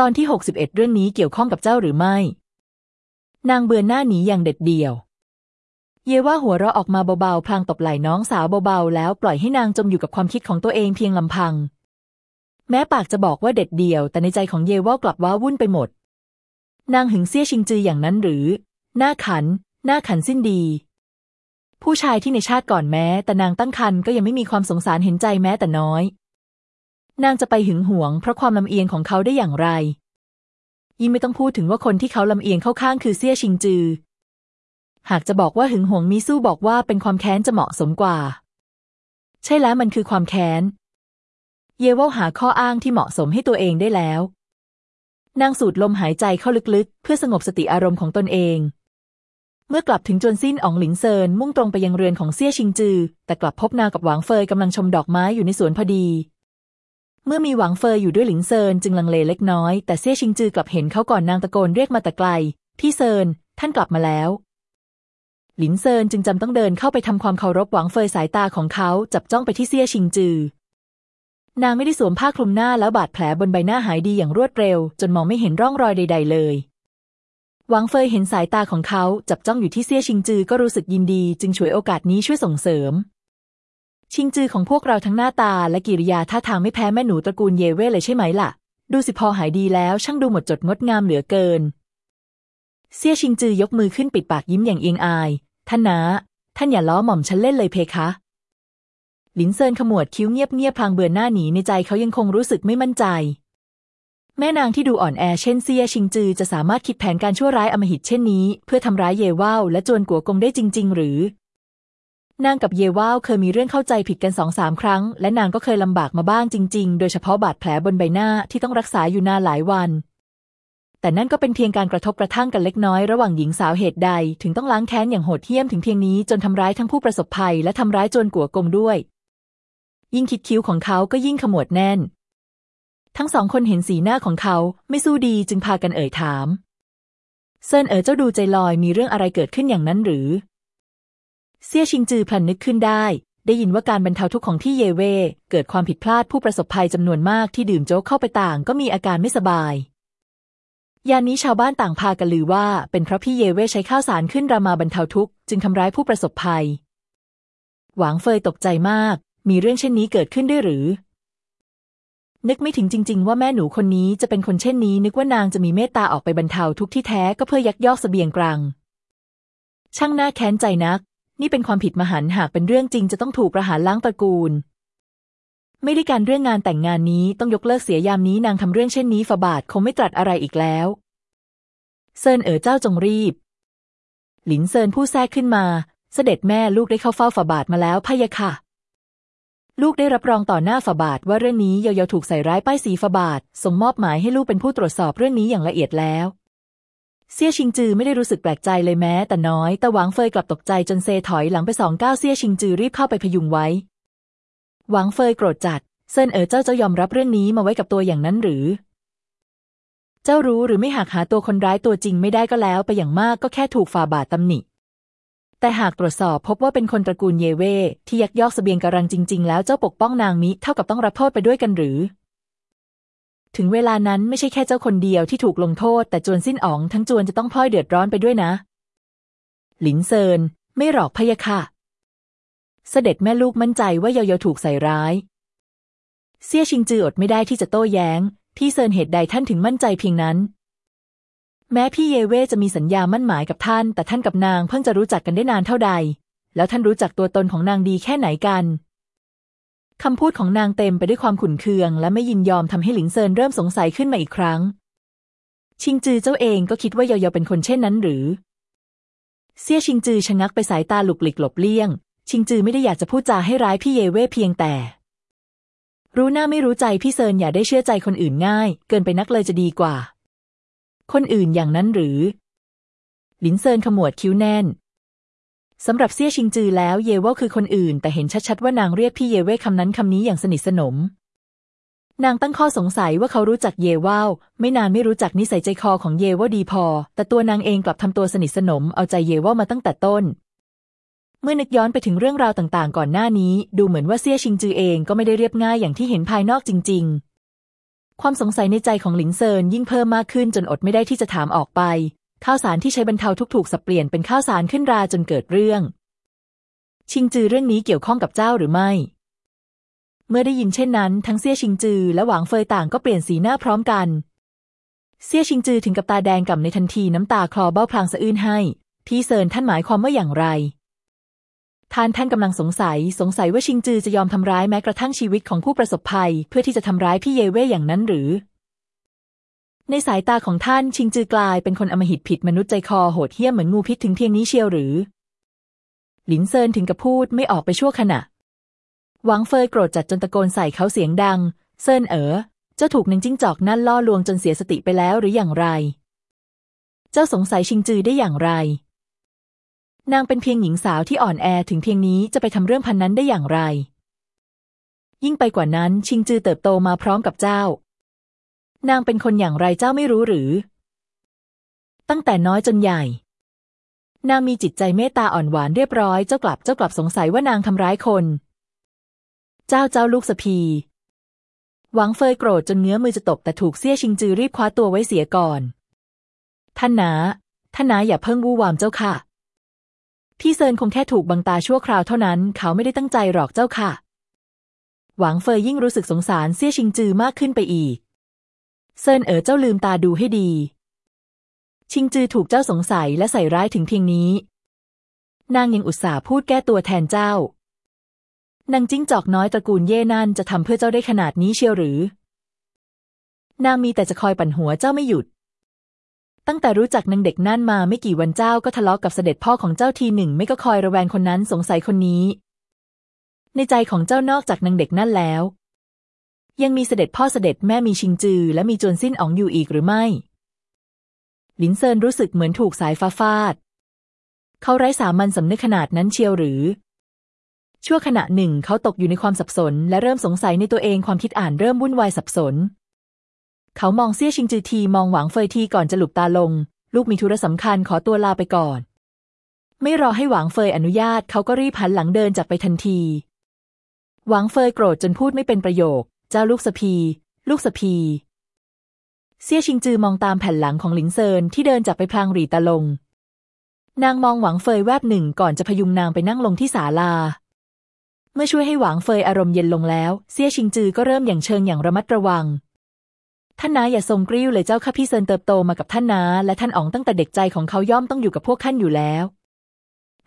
ตอนที่ 61 เรื่องนี้เกี่ยวข้องกับเจ้าหรือไม่ นางเบือนหน้าหนีอย่างเด็ดเดี่ยว เยว่าหัวเราะออกมาเบาๆพลางตบไหล่น้องสาวเบาๆ แล้วปล่อยให้นางจมอยู่กับความคิดของตัวเองเพียงลำพัง แม้ปากจะบอกว่าเด็ดเดี่ยว แต่ในใจของเยว่ากลับว้าวุ่นไปหมด นางหึงเซี่ยชิงจืออย่างนั้นหรือ หน้าขัน หน้าขันสิ้นดี ผู้ชายที่ในชาติก่อนแม้ แต่นางตั้งครรภ์ก็ยังไม่มีความสงสารเห็นใจแม้แต่น้อย นางจะไปหึงหวงเพราะความลำเอียงของเขาได้อย่างไร ยิ่งไม่ต้องพูดถึงว่าคนที่เขาลำเอียงเข้าข้างคือเซี่ยชิงจือ หากจะบอกว่าหึงหวงมิสู้บอกว่าเป็นความแค้นจะเหมาะสมกว่า ใช่แล้วมันคือความแค้น เยว่าหาข้ออ้างที่เหมาะสมให้ตัวเองได้แล้ว นางสูดลมหายใจเข้าลึกๆ เพื่อสงบสติอารมณ์ของตนเองเมื่อกลับถึงจวนซินอ๋องหลิงเซินมุ่งตรงไปยังเรือนของเซี่ยชิงจือ แต่กลับพบนางกับหวางเฟยกำลังชมดอกไม้อยู่ในสวนพอดี เมื่อมีหวางเฟยอยู่ด้วยหลิงเซินจึงลังเลเล็กน้อย แต่เซี่ยชิงจือกลับเห็นเขาก่อนนางตะโกนเรียกมาแต่ไกล พี่เซิน ท่านกลับมาแล้ว หลินเซินจึงจำต้องเดินเข้าไปทำความเคารพหวางเฟยสายตาของเขาจับจ้องไปที่เซี่ยชิงจือ นางไม่ได้สวมผ้าคลุมหน้าแล้วบาดแผลบนใบหน้าหายดีอย่างรวดเร็ว จนมองไม่เห็นร่องรอยใด ๆ เลยหวางเฟยเห็นสายตาของเขาจับจ้องอยู่ที่เซี่ยชิงจือก็รู้สึกยินดี จึงฉวยโอกาสนี้ช่วยส่งเสริม ชิงจือของพวกเราทั้งหน้าตาและกิริยาท่าทางไม่แพ้แม่หนูตระกูลเยเว่เลยใช่ไหมล่ะ ดูสิพอหายดีแล้วช่างดูหมดจดงดงามเหลือเกิน เซี่ยชิงจือยกมือขึ้นปิดปากยิ้มอย่างเอียงอาย ท่านนะท่านอย่าล้อหม่อมฉันเล่นเลยเพคะหลินเซินขมวดคิ้วเงียบๆพางเบือนหน้าหนีในใจเขายังคงรู้สึกไม่มั่นใจ แม่นางที่ดูอ่อนแอเช่นเซียชิงจือจะสามารถคิดแผนการชั่วร้ายอมหิตเช่นนี้ เพื่อทำร้ายเยว่าวและจวนกัวกงได้จริง ๆ หรือ นางกับเยว่าวเคยมีเรื่องเข้าใจผิดกันสองสามครั้ง และนางก็เคยลำบากมาบ้างจริง ๆ โดยเฉพาะบาดแผลบนใบหน้าที่ต้องรักษาอยู่นานหลายวัน แต่นั่นก็เป็นเพียงการกระทบกระทั่งกันเล็กน้อยระหว่างหญิงสาวเหตุใด ถึงต้องล้างแค้นอย่างโหดเหี้ยมถึงเพียงนี้จนทำร้ายทั้งผู้ประสบภัยและทำร้ายจนกัวกงด้วย ยิ่งคิดคิ้วของเขาก็ยิ่งขมวดแน่น ทั้งสองคนเห็นสีหน้าของเขาไม่สู้ดีจึงพากันเอ่ยถามเซินเอ๋อเจ้าดูใจลอยมีเรื่องอะไรเกิดขึ้นอย่างนั้นหรือ เซี่ยชิงจือพลันนึกขึ้นได้ ได้ยินว่าการบรรเทาทุกข์ของที่เยเว่เกิดความผิดพลาดผู้ประสบภัยจำนวนมากที่ดื่มโจ๊กเข้าไปต่างก็มีอาการไม่สบายยานนี้ชาวบ้านต่างพากันลือว่า เป็นเพราะพี่เยเว่ใช้ข้าวสารขึ้นรามาบรรเทาทุกข์จึงทำร้ายผู้ประสบภัย หวางเฟยตกใจมาก มีเรื่องเช่นนี้เกิดขึ้นด้วยหรือ นึกไม่ถึงจริง ๆ ว่าแม่หนูคนนี้จะเป็นคนเช่นนี้ นึกว่านางจะมีเมตตาออกไปบรรเทาทุกข์ที่แท้ก็เพื่อยักยอกเสบียงกลางช่างน่าแค้นใจนัก นี่เป็นความผิดมหันต์หากเป็นเรื่องจริงจะต้องถูกประหารล้างตระกูล ไม่ได้การเรื่องงานแต่งงานนี้ต้องยกเลิกเสียยามนี้นางทำเรื่องเช่นนี้ฝาบาทคงไม่ตรัสอะไรอีกแล้วเซินเอ๋อเจ้าจงรีบ หลินเซินผู้แทรกขึ้นมา เสด็จแม่ลูกได้เข้าเฝ้าฝาบาทมาแล้วพะยะค่ะ ลูกได้รับรองต่อหน้าฝาบาทว่าเรื่องนี้เยาๆถูกใส่ร้ายป้ายสีฝาบาทส่งมอบหมายให้ลูกเป็นผู้ตรวจสอบเรื่องนี้อย่างละเอียดแล้ว เซี่ยชิงจือไม่ได้รู้สึกแปลกใจเลยแม้ แต่น้อย แต่หวางเฟยกลับตกใจจนเซถอยหลังไปสองก้าวเซี่ยชิงจือรีบเข้าไปพยุงไว้ หวางเฟยโกรธจัด เซินเอ๋อเจ้าจะยอมรับเรื่องนี้มาไว้กับตัวอย่างนั้นหรือ เจ้ารู้หรือไม่หากหาตัวคนร้ายตัวจริงไม่ได้ก็แล้วไปอย่างมากก็แค่ถูกฝ่าบาทตำหนิ แต่หากตรวจสอบพบว่าเป็นคนตระกูลเยเว่ที่ยักยอกเสบียงกรังจริง ๆ แล้วเจ้าปกป้องนางมิเท่ากับต้องรับโทษไปด้วยกันหรือ ถึงเวลานั้นไม่ใช่แค่เจ้าคนเดียวที่ถูกลงโทษ แต่จวนสิ้นอ๋องทั้งจวนจะต้องพลอยเดือดร้อนไปด้วยนะ หลินเซิน ไม่หรอกพะยะค่ะ เสด็จแม่ลูกมั่นใจว่าเยาเยาถูกใส่ร้าย เซี่ยชิงจืออดไม่ได้ที่จะโต้แย้ง ที่เซินเหตุใดท่านถึงมั่นใจเพียงนั้น แม้พี่เยเว่จะมีสัญญามั่นหมายกับท่าน แต่ท่านกับนางเพิ่งจะรู้จักกันได้นานเท่าใด แล้วท่านรู้จักตัวตนของนางดีแค่ไหนกัน คำพูดของนางเต็มไปด้วยความขุ่นเคือง และไม่ยินยอมทำให้หลิงเซินเริ่มสงสัยขึ้นมาอีกครั้ง ชิงจือเจ้าเองก็คิดว่าเยาเยาเป็นคนเช่นนั้นหรือ เซี่ยชิงจือชะงักไปสายตาหลุกหลิกหลบเลี่ยง ชิงจือไม่ได้อยากจะพูดจาให้ร้ายพี่เยเว่เพียงแต่ รู้หน้าไม่รู้ใจพี่เซินอย่าได้เชื่อใจคนอื่นง่าย เกินไปนักเลยจะดีกว่า คนอื่นอย่างนั้นหรือ หลินเซินขมวดคิ้วแน่น สำหรับเซี่ยชิงจือแล้วเยว่าคือคนอื่น แต่เห็นชัดๆว่านางเรียกพี่เยเว่คำนั้นคำนี้อย่างสนิทสนม นางตั้งข้อสงสัยว่าเขารู้จักเยว่าไม่นานไม่รู้จักนิสัยใจคอของเยว่าดีพอ แต่ตัวนางเองกลับทำตัวสนิทสนมเอาใจเยว่ามาตั้งแต่ต้น เมื่อนึกย้อนไปถึงเรื่องราวต่างๆ ก่อนหน้านี้ ดูเหมือนว่าเซี่ยชิงจือเองก็ไม่ได้เรียบง่ายอย่างที่เห็นภายนอกจริง ๆ ความสงสัยในใจของหลิงเซินยิ่งเพิ่มมากขึ้นจนอดไม่ได้ที่จะถามออกไป ข้าวสารที่ใช้บรรเทาทุกถูกสับเปลี่ยนเป็นข้าวสารขึ้นราจนเกิดเรื่อง ชิงจือเรื่องนี้เกี่ยวข้องกับเจ้าหรือไม่ เมื่อได้ยินเช่นนั้น ทั้งเซี่ยชิงจือและหวางเฟยต่างก็เปลี่ยนสีหน้าพร้อมกัน เซี่ยชิงจือถึงกับตาแดงก่ำในทันทีน้ำตาคลอเบ้าพลางสะอื้นให้ พี่เซินท่านหมายความว่าอย่างไรท่านท่านกำลังสงสัย สงสัยว่าชิงจือจะยอมทำร้ายแม้กระทั่งชีวิตของผู้ประสบภัย เพื่อที่จะทำร้ายพี่เยเว่ยอย่างนั้นหรือ ในสายตาของท่านชิงจือกลายเป็นคนอมหิตผิดมนุษย์ใจคอโหดเหี้ยมเหมือนงูพิษถึงเพียงนี้เชียวหรือ หลินเซินถึงกับพูดไม่ออกไปชั่วขณะ หวังเฟยโกรธจัดจนตะโกนใส่เขาเสียงดัง เซินเอ๋อเจ้าถูกนางจิ้งจอกนั่นล่อลวงจนเสียสติไปแล้วหรืออย่างไร เจ้าสงสัยชิงจือได้อย่างไร นางเป็นเพียงหญิงสาวที่อ่อนแอถึงเพียงนี้จะไปทำเรื่องพันนั้นได้อย่างไร ยิ่งไปกว่านั้นชิงจือเติบโตมาพร้อมกับเจ้า นางเป็นคนอย่างไรเจ้าไม่รู้หรือ ตั้งแต่น้อยจนใหญ่ นางมีจิตใจเมตตาอ่อนหวานเรียบร้อยเจ้ากลับเจ้ากลับสงสัยว่านางทำร้ายคน เจ้าเจ้าลูกสะพีหวังเฟยโกรธจนเงื้อมือจะตบแต่ถูกเซี่ยชิงจือรีบคว้าตัวไว้เสียก่อน ท่านนาท่านนาอย่าเพิ่งวู่วามเจ้าค่ะ พี่เซินคงแค่ถูกบังตาชั่วคราวเท่านั้น เขาไม่ได้ตั้งใจหรอกเจ้าค่ะ หวังเฟยยิ่งรู้สึกสงสารเซี่ยชิงจือมากขึ้นไปอีก เซินเอ๋อเจ้าลืมตาดูให้ดี ชิงจือถูกเจ้าสงสัยและใส่ร้ายถึงเพียงนี้ นางยังอุตส่าห์พูดแก้ตัวแทนเจ้านางจิ้งจอกน้อยตระกูลเย่นั่นจะทำเพื่อเจ้าได้ขนาดนี้เชียวหรือ นางมีแต่จะคอยปั่นหัวเจ้าไม่หยุด ตั้งแต่รู้จักนางเด็กนั่นมาไม่กี่วันเจ้าก็ทะเลาะกับเสด็จพ่อของเจ้าทีหนึ่ง ไม่ก็คอยระแวงคนนั้นสงสัยคนนี้ ในใจของเจ้านอกจากนางเด็กนั่นแล้ว ยังมีเสด็จพ่อเสด็จแม่มีชิงจือ และมีจวนสิ้นอ๋องอยู่อีกหรือไม่หลินเซินรู้สึกเหมือนถูกสายฟ้าฟาด เขาไร้สามัญสำนึกขนาดนั้นเชียวหรือ ชั่วขณะหนึ่งเขาตกอยู่ในความสับสน และเริ่มสงสัยในตัวเองความคิดอ่านเริ่มวุ่นวายสับสน เขามองเซี่ยชิงจือทีมองหวังเฟยทีก่อนจะหลุบตาลง ลูกมีธุระสำคัญขอตัวลาไปก่อน ไม่รอให้หวังเฟยอนุญาตเขาก็รีบหันหลังเดินจากไปทันที หวังเฟยโกรธจนพูดไม่เป็นประโยค เจ้าลูกสะพี ลูกสะพี เซี่ยชิงจือมองตามแผ่นหลังของหลิงเซินที่เดินจากไปพลางหรีตาลง นางมองหวังเฟยแวบหนึ่งก่อนจะพยุงนางไปนั่งลงที่ศาลา เมื่อช่วยให้หวังเฟยอารมณ์เย็นลงแล้ว เซี่ยชิงจือก็เริ่มอย่างเชิงอย่างระมัดระวัง ท่านนาอย่าทรงกริ้วเลยเจ้าข้าพี่เซินเติบโตมากับท่านนาและท่านอ๋องตั้งแต่เด็กใจของเขาย่อมต้องอยู่กับพวกท่านอยู่แล้ว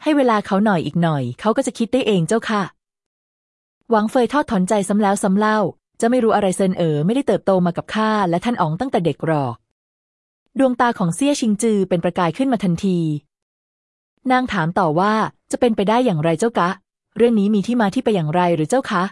ให้เวลาเขาหน่อยอีกหน่อย เขาก็จะคิดได้เองเจ้าค่ะหวังเฟยทอดถอนใจซ้ำแล้วซ้ำเล่า จะไม่รู้อะไรเซินเอ๋อไม่ได้เติบโตมากับข้าและท่านอ๋องตั้งแต่เด็กหรอก ดวงตาของเซี่ยชิงจือเป็นประกายขึ้นมาทันที นางถามต่อว่าจะเป็นไปได้อย่างไรเจ้ากะ เรื่องนี้มีที่มาที่ไปอย่างไรหรือเจ้าคะ